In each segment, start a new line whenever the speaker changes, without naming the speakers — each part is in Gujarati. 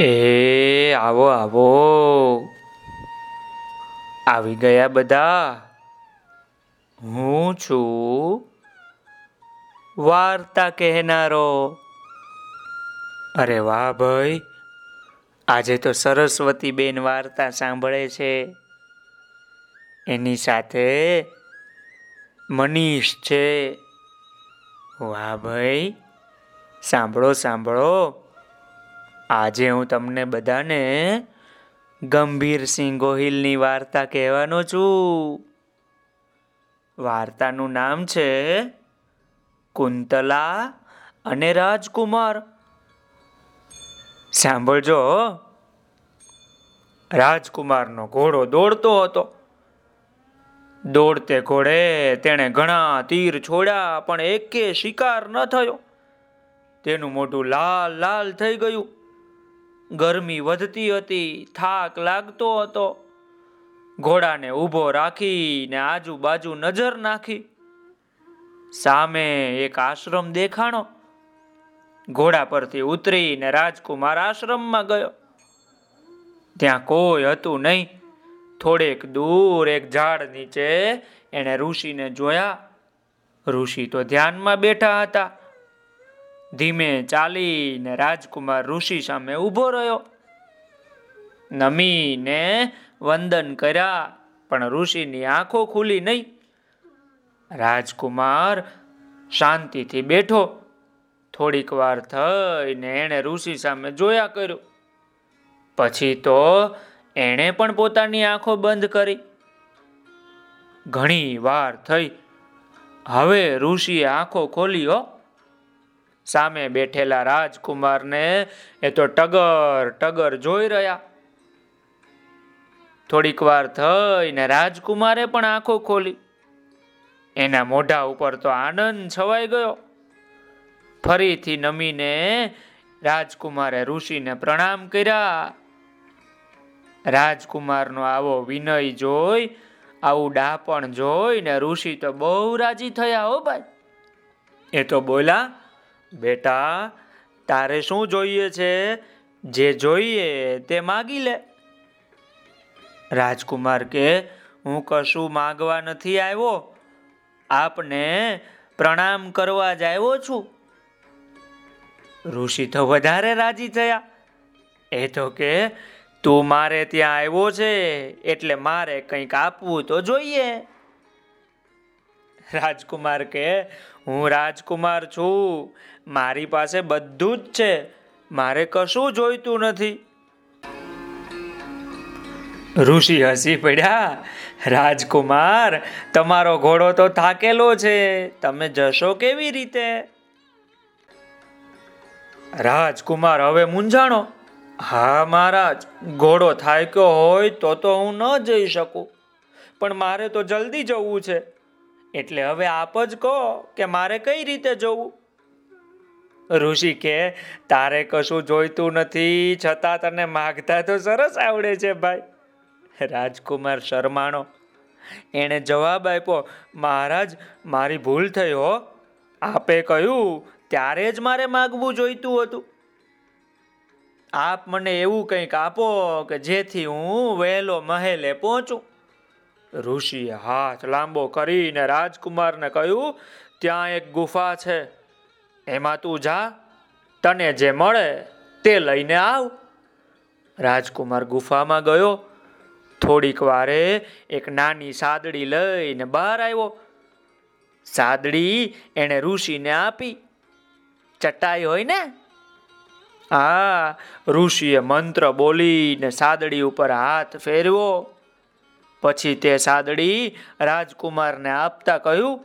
એ, આવો આવો. આવી ગયા બધા. હું છું વાર્તા કહેનારો. અરે વાહ ભાઈ. આજે તો સરસ્વતી બેન વાર્તા સાંભળે છે. એની સાથે મનીષ છે. વાહ ભાઈ. સાંભળો સાંભળો. આજે હું તમને બધાને ગંભીરસિંહ ગોહિલની વાર્તા કહેવાનો છું. વાર્તાનું નામ છે કુંતલા અને રાજકુમાર. સાંભળજો, રાજકુમારનો ઘોડો દોડતો હતો. દોડતે ઘોડે તેણે ઘણા તીર છોડ્યા, પણ એકે શિકાર ન થયો. તેનું મોઢું લાલ લાલ થઈ ગયું. ગરમી વધતી હતી, થાક લાગતો હતો. ઘોડાને ઊભો રાખીને આજુબાજુ નજર નાખી. સામે એક આશ્રમ દેખાણો. ઘોડા પરથી ઉતરીને રાજકુમાર આશ્રમમાં ગયો. ત્યાં કોઈ હતું નહીં. થોડેક દૂર એક ઝાડ નીચે એણે ઋષિને જોયા. ઋષિ તો ધ્યાનમાં બેઠા હતા. ધીમે ચાલીને રાજકુમાર ઋષિ સામે ઊભો રહ્યો. નમીને વંદન કર્યા, પણ ઋષિની આંખો ખુલી નહીં. રાજકુમાર શાંતિથી બેઠો. થોડીક વાર થઈને એણે ઋષિ સામે જોયા કર્યું. પછી તો એણે પણ પોતાની આંખો બંધ કરી. ઘણી વાર થઈ. હવે ઋષિએ આંખો ખોલી, હો. સામે બેઠેલા રાજકુમારને એ તો ટગર ટગર જોઈ રહ્યા. થોડીક વાર થઈને રાજકુમારે પણ આંખો ખોલી. એના મોઢા ઉપર તો આનંદ છવાઈ ગયો. ફરીથી નમીને રાજકુમારે ઋષિને પ્રણામ કર્યા. રાજકુમારનો આવો વિનય જોઈ, આવું ડાપણ જોઈને ઋષિ તો બહુ રાજી થયા હો ભાઈ. એ તો બોલા બેટા, તારે શું જોઈએ છે? જે જોઈએ તે માગી લે. રાજકુમાર કે, હું કશું માગવા નથી આવ્યો. આપને પ્રણામ કરવા જ આવ્યો છું. ઋષિ તો વધારે રાજી થયા. એ તો કે, તું મારે ત્યાં આવ્યો છે, એટલે મારે કંઈક આપવું તો જોઈએ. રાજકુમાર કે હું રાજકુમાર છું. મારી પાસે બધું જ છે. મારે કશું જોઈતું નથી. ઋષિ હસી પડ્યા. રાજકુમાર, તમારો ઘોડો તો થાકેલો છે. તમે જશો કેવી રીતે? રાજકુમાર, હવે મૂંઝાણો. હા મહારાજ, ઘોડો થાક્યો હોય તો તો હું ન જઈ શકું. પણ મારે તો જલ્દી જવું છે. એટલે હવે આપ જ કહો કે મારે કઈ રીતે જવું? ઋષિ કે, તારે કશું જોઈતું નથી, છતાં તને માગતા તો સરસ આવડે છે ભાઈ. રાજકુમાર શરમાણો. એણે જવાબ આપ્યો, મહારાજ, મારી ભૂલ થઈ હો. આપે કહ્યું, ત્યારે જ મારે માગવું જોઈતું હતું. આપ મને એવું કંઈક આપો કે જેથી હું વહેલો મહેલે પહોંચું. ઋષિએ હાથ લાંબો કરીને રાજકુમારને કહ્યું, ત્યાં એક ગુફા છે. એમાં તું જા, તને જે મળે તે લઈને આવ. રાજકુમાર ગુફામાં ગયો. થોડીક વારે એક નાની સાદડી લઈને બહાર આવ્યો. સાદડી એને ઋષિને આપી. ચટાઈ હોય ને? હા, ઋષિએ મંત્ર બોલીને સાદડી ઉપર હાથ ફેરવ્યો. પછી તે સાદડી રાજકુમારને આપતા કહ્યું,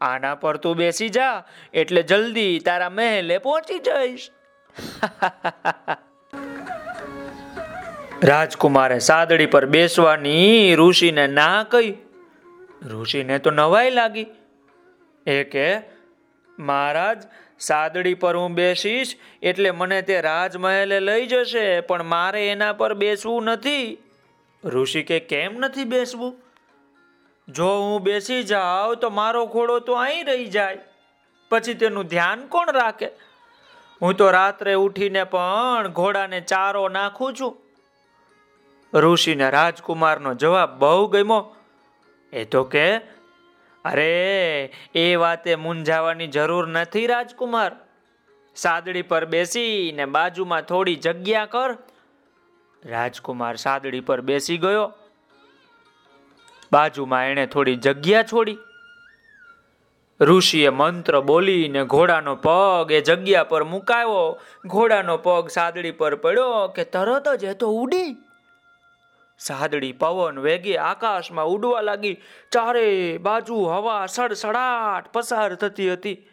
આના પર તું બેસી જા, એટલે જલ્દી તારા મહેલે પહોંચી જઈશ. રાજકુમારે સાદડી પર બેસવાની ઋષિને ના કહી. ઋષિને તો નવાઈ લાગી. એ કે, મહારાજ, સાદડી પર હું બેસીશ એટલે મને તે રાજમહેલે લઈ જશે, પણ મારે એના પર બેસવું નથી. ઋષિ કે કેમ નથી બેસવું? જો હું બેસી જાઉં તો મારો ઘોડો તો અહીં રહી જાય. પછી તેનું ધ્યાન કોણ રાખે? હું તો રાત્રે ઉઠીને પણ ઘોડાને ચારો નાખું છું. ઋષિને રાજકુમારનો જવાબ બહુ ગમ્યો. એ તો કે, અરે, એ વાતે મૂંઝાવાની જરૂર નથી રાજકુમાર. સાદડી પર બેસીને બાજુમાં થોડી જગ્યા કર. રાજકુમાર સાદડી પર બેસી ગયો. બાજુમાં એણે થોડી જગ્યા છોડી. ઋષિએ મંત્ર બોલીને ઘોડાનો પગ એ જગ્યા પર મુકાયો. ઘોડાનો પગ સાદડી પર પડ્યો કે તરત જ એ તો ઉડી. સાદડી પવન વેગે આકાશમાં ઉડવા લાગી. ચારે બાજુ હવા સડસડાટ પસાર થતી હતી.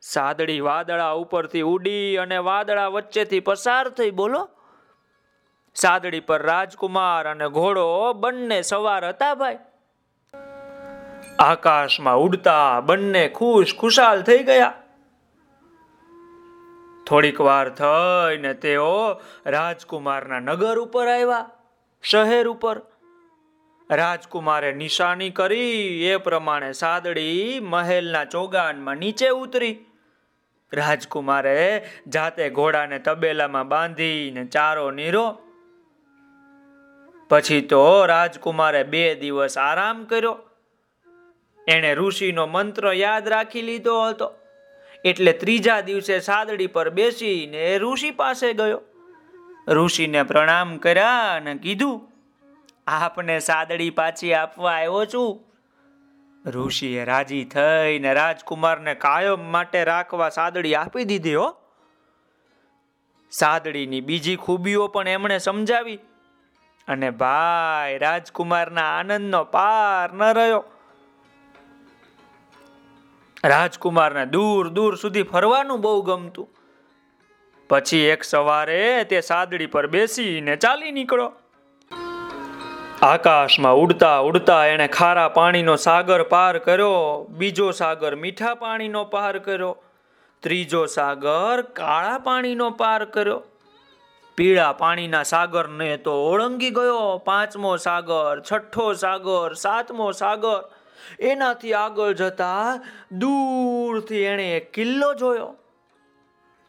સાદડી વાદળા ઉપરથી ઉડી અને વાદળા વચ્ચેથી પસાર થઈ. બોલો સાદડી પર રાજકુમાર અને ઘોડો બંને સવાર હતા ભાઈ. આકાશમાં ઉડતા બંને ખુશ ખુશાલ થઈ ગયા. થોડીક વાર થઈને તેઓ રાજકુમારના નગર ઉપર આવ્યા, શહેર ઉપર. રાજકુમારે નિશાની કરી, એ પ્રમાણે સાદડી મહેલના ચોગાનમાં નીચે ઉતરી. રાજકુમારે જાતે ઘોડાને તબેલામાં બાંધીને ચારો નીરો પછી તો રાજકુમારે બે દિવસ આરામ કર્યો. એણે ઋષિનો મંત્ર યાદ રાખી લીધો હતો. એટલે ત્રીજા દિવસે સાદડી પર બેસીને ઋષિ પાસે ગયો. ઋષિને પ્રણામ કર્યા અને કીધું, આપને સાદડી પાછી આપવા આવ્યો છું. ઋષિએ રાજી થઈને રાજકુમારને કાયમ માટે રાખવા સાદડી આપી દીધી હો. સાદડીની બીજી ખૂબીઓ પણ એમણે સમજાવી. અને ભાઈ, રાજકુમારના આનંદનો પાર ન રહ્યો. રાજકુમારને દૂર દૂર સુધી ફરવાનું બહુ ગમતું. પછી એક સવારે તે સાદડી પર બેસીને ચાલી નીકળો. આકાશમાં ઉડતા ઉડતા એણે ખારા પાણીનો સાગર પાર કર્યો, બીજો સાગર મીઠા પાણીનો પાર કર્યો, ત્રીજો સાગર કાળા પાણીનો પાર કર્યો. પીળા પાણીના સાગરને તો ઓળંગી ગયો પાંચમો સાગર, છઠ્ઠો સાગર, સાતમો સાગર. એનાથી આગળ જતા દૂરથી એણે એક કિલ્લો જોયો.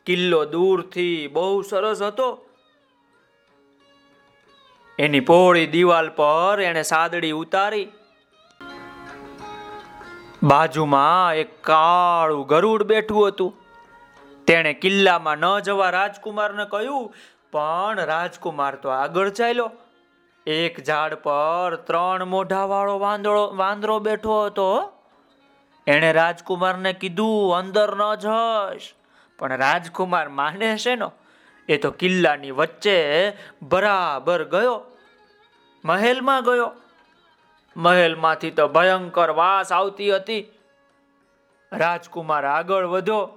કિલ્લો દૂરથી બહુ સરસ હતો. એની પોળી દિવાલ પર એણે સાદડી ઉતારી. બાજુમાં એક કાળું ગરુડ બેઠું હતું. તેણે કિલ્લામાં ન જવા રાજકુમારને કહ્યું પણ રાજકુમાર તો આગળ ચાલ્યો. એક ઝાડ પર ત્રણ મોઢાવાળો વાંદળો, વાંદરો બેઠો હતો. એણે રાજકુમારને કીધું, અંદર ન જશ પણ રાજકુમાર માને છે નો, એ તો કિલ્લાની વચ્ચે બરાબર ગયો. મહેલમાં ગયો. મહેલમાંથી તો ભયંકર વાસ આવતી હતી. રાજકુમાર આગળ વધ્યો.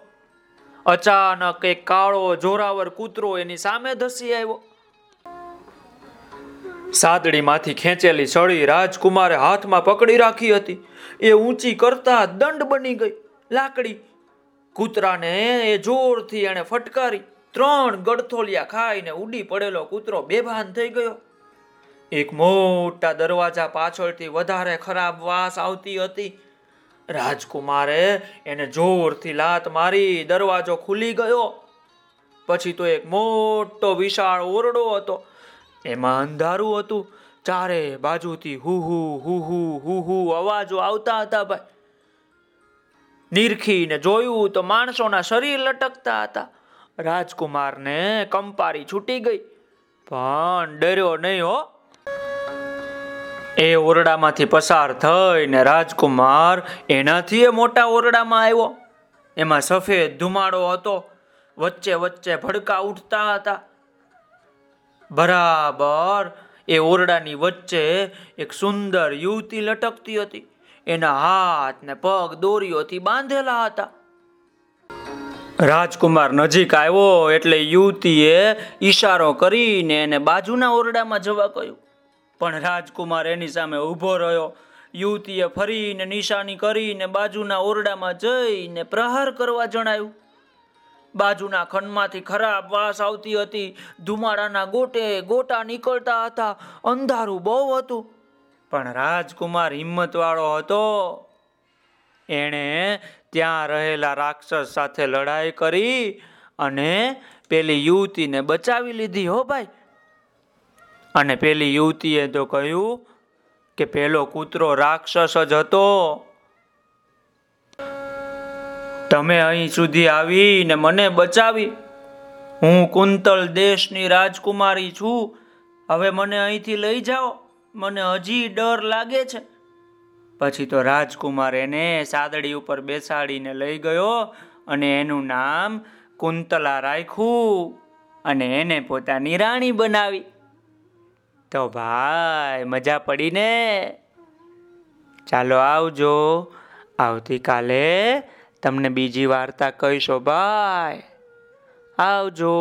અચાનક એક કાળો જોરાવર કૂતરો એની સામે ધસી આવ્યો. સાદડીમાંથી ખેંચેલી સળી રાજકુમારે હાથમાં પકડી રાખી હતી. એ ઊંચી કરતા દંડ બની ગઈ. લાકડી કૂતરાને એ જોરથી એણે ફટકારી. ત્રણ ગડથોલિયા ખાઈને ઉડી પડેલો કૂતરો બેભાન થઈ ગયો. એક મોટા દરવાજા પાછળથી વધારે ખરાબ વાસ આવતી હતી. રાજકુમારે એને જોરથી લાત મારી, દરવાજો ખુલી ગયો. પછી તો એક મોટો વિશાળ ઓરડો હતો. એમાં અંધારું હતું. ચારે બાજુથી હુ હુ હુ હુ હુ હુ અવાજો આવતા હતા ભાઈ. નિરખીને જોયું તો માણસોના શરીર લટકતા હતા. રાજકુમારને કંપારી છૂટી ગઈ. પણ ડર્યો નહીં હો. એ ઓરડામાંથી પસાર થઈને રાજકુમાર એનાથી એ મોટા ઓરડામાં આવ્યો. એમાં સફેદ ધુમાડો હતો. વચ્ચે વચ્ચે ભડકા ઉઠતા હતા. બરાબર એ ઓરડાની વચ્ચે એક સુંદર યુવતી લટકતી હતી. એના હાથ ને પગ દોરીઓથી બાંધેલા હતા. રાજકુમાર નજીક આવ્યો એટલે યુવતીએ ઈશારો કરીને એને બાજુના ઓરડામાં જવા કહ્યું. પણ રાજકુમાર એની સામે ઊભો રહ્યો. યુવતીએ ફરીને નિશાની કરીને બાજુના ઓરડામાં જઈને પ્રહાર કરવા જણાયું બાજુના ખંડમાંથી ખરાબ વાસ આવતી હતી. ધુમાડાના ગોટે ગોટા નીકળતા હતા. અંધારું બહુ હતું. પણ રાજકુમાર હિંમતવાળો હતો. એણે ત્યાં રહેલા રાક્ષસ સાથે લડાઈ કરી અને પેલી યુવતીને બચાવી લીધી. હો ભાઈ અને પેલી યુવતીએ તો કહ્યું કે પેલો કૂતરો રાક્ષસ જ હતો. તમે અહીં સુધી આવીને મને બચાવી. હું કુંતલ દેશની રાજકુમારી છું. હવે મને અહીંથી લઈ જાઓ. મને હજી ડર લાગે છે. પછી તો રાજકુમાર એને સાદડી ઉપર બેસાડીને લઈ ગયો અને એનું નામ કુંતલા રાખ્યું અને એને પોતાની રાણી બનાવી. તો ભાઈ મજા પડી ને? ચાલો આવજો. આવતીકાલે તમને બીજી વાર્તા કહીશો ભાઈ. આવજો.